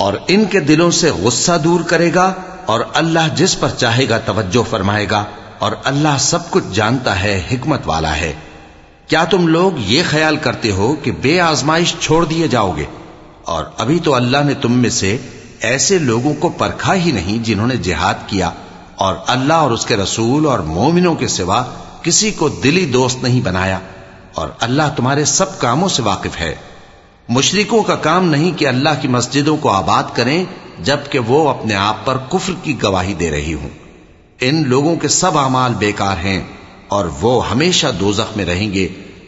और इनके दिलों से गुस्सा दूर करेगा और अल्लाह जिस पर चाहेगा तवज्जो फरमाएगा और अल्लाह सब कुछ जानता है हिकमत वाला है क्या तुम लोग ये ख्याल करते हो कि बे आजमाइश छोड़ दिए जाओगे और अभी तो अल्लाह ने तुम में से ऐसे लोगों को परखा ही नहीं जिन्होंने जिहाद किया और अल्लाह और उसके रसूल और मोमिनों के सिवा किसी को दिली दोस्त नहीं बनाया और अल्लाह तुम्हारे सब कामों से वाकिफ है। मुशरिकों का काम नहीं कि अल्लाह की मस्जिदों को आबाद करें, जबकि वो अपने आप पर कुफ्र की गवाही दे रही हूँ। इन लोगों के सब अमाल बेकार हैं और वो हमेशा दोजख में रहेंगे।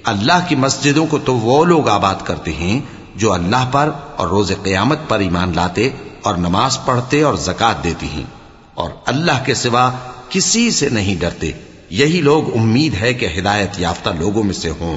अल्लाह की मस्जिदों को तो वो लोग आबाद करते हैं जो अल्लाह पर और रोज क्यामत पर ईमान लाते और नमाज़ पढ़ते और जक़ात देती हैं। और अल्लाह के सिवा किसी से नहीं डरते। यही लोग उम्मीद है कि हिदायत याफ्ता लोगों में से हों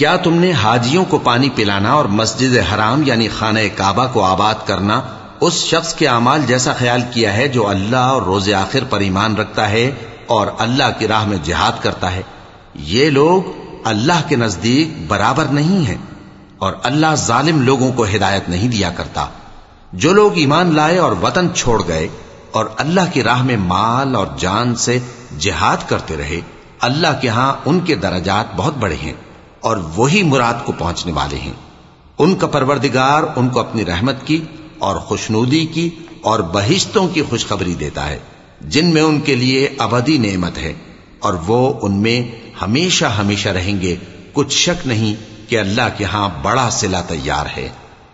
क्या तुमने हाजियों को पानी पिलाना और मस्जिद हराम यानी खाना काबा को आबाद करना उस शख्स के अमाल जैसा ख्याल किया है जो अल्लाह और रोज आखिर पर ईमान रखता है और अल्लाह की राह में जिहाद करता है? ये लोग अल्लाह के नज़दीक बराबर नहीं है और अल्लाह जालिम लोगों को हिदायत नहीं दिया करता। जो लोग ईमान लाए और वतन छोड़ गए और अल्लाह की राह में माल और जान से जिहाद करते रहे, अल्लाह के यहाँ उनके दराजात बहुत बड़े हैं। और वही मुराद को पहुँचने वाले हैं। उनका परवरदिगार उनको अपनी रहमत की और खुशनुदी की और बहिश्तों की खुशखबरी देता है, जिनमें उनके लिए अवधि नेमत है। और वो उनमें हमेशा हमेशा रहेंगे। कुछ शक नहीं कि अल्लाह के यहाँ बड़ा सिला तैयार है।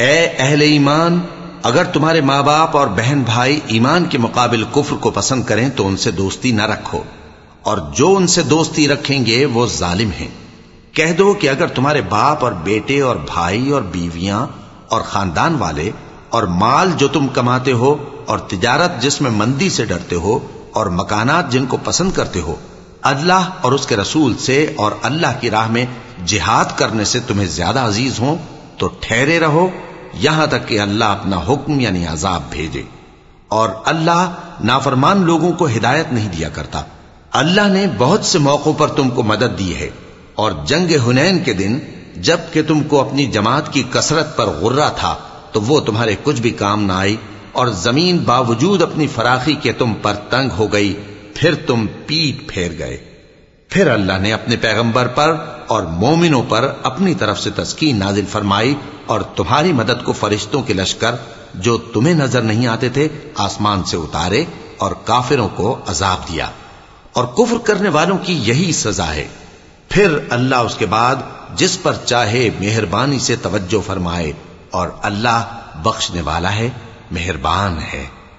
ए अहले ईमान अगर तुम्हारे माँ बाप और बहन भाई ईमान के मुकाबिल कुफ्र को पसंद करें तो उनसे दोस्ती न रखो और जो उनसे दोस्ती रखेंगे वो जालिम हैं कह दो कि अगर तुम्हारे बाप और बेटे और भाई और बीवियां और खानदान वाले और माल जो तुम कमाते हो और तिजारत जिसमें मंदी से डरते हो और मकानात जिनको पसंद करते हो, अल्लाह और उसके रसूल से और अल्लाह की राह में जिहाद करने से तुम्हें ज़्यादा अज़ीज़ हो तो ठहरे रहो, यहाँ तक कि अल्लाह अपना हुक्म यानी अजाब भेजे। और अल्लाह नाफरमान लोगों को हिदायत नहीं दिया करता। अल्लाह ने बहुत से मौकों पर तुमको मदद दी है और जंग हुनैन के दिन जबकि तुमको अपनी जमात की कसरत पर गुर्रा था तो वो तुम्हारे कुछ भी काम ना आई और ज़मीन बावजूद अपनी फराखी के तुम पर तंग हो गई, फिर तुम पीठ फेर गए। फिर अल्लाह ने अपने पैगंबर पर और मोमिनों पर अपनी तरफ़ से तस्कीन नाजिल फरमाई, और तुम्हारी मदद को फरिश्तों के लश्कर, जो तुम्हें नज़र नहीं आते थे, आसमान से उतारे और काफिरों को अजाब दिया। और कुफ्र करने वालों की यही सजा है। फिर अल्लाह उसके बाद जिस पर चाहे मेहरबानी से तवज्जो फरमाए और अल्लाह बख्शने वाला है मेहरबान है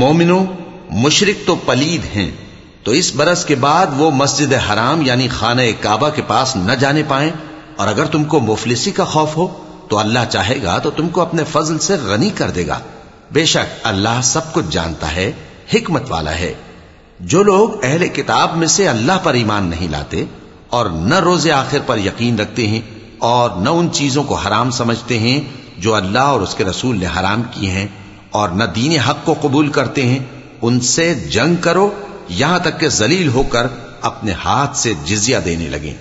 मोमिनो मुशरिक तो पलीद हैं तो इस बरस के बाद वो मस्जिद हराम यानी खाना काबा के पास न जाने पाए और अगर तुमको मुफलिसी का खौफ हो तो अल्लाह चाहेगा तो तुमको अपने फजल से गनी कर देगा बेशक अल्लाह सब कुछ जानता है हिकमत वाला है जो लोग अहले किताब में से अल्लाह पर ईमान नहीं लाते और न रोज़े आखिर पर यकीन रखते हैं और न उन चीज़ों को हराम समझते हैं जो अल्लाह और उसके रसूल ने हराम किए हैं और न दीन हक को कबूल करते हैं। उनसे जंग करो, यहाँ तक के जलील होकर अपने हाथ से जिजिया देने लगे।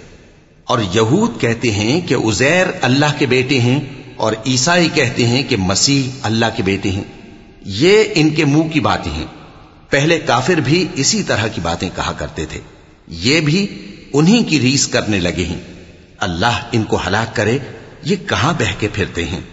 और यहूद कहते हैं कि उजैर अल्लाह के बेटे हैं और ईसाई कहते हैं कि मसीह अल्लाह के बेटे हैं। ये इनके मुँह की बातें हैं। पहले काफिर भी इसी तरह की बातें कहा करते थे। ये भी उन्हीं की रीस करने लगे हैं। अल्लाह इनको हलाक करे, ये कहाँ बह के फिरते हैं?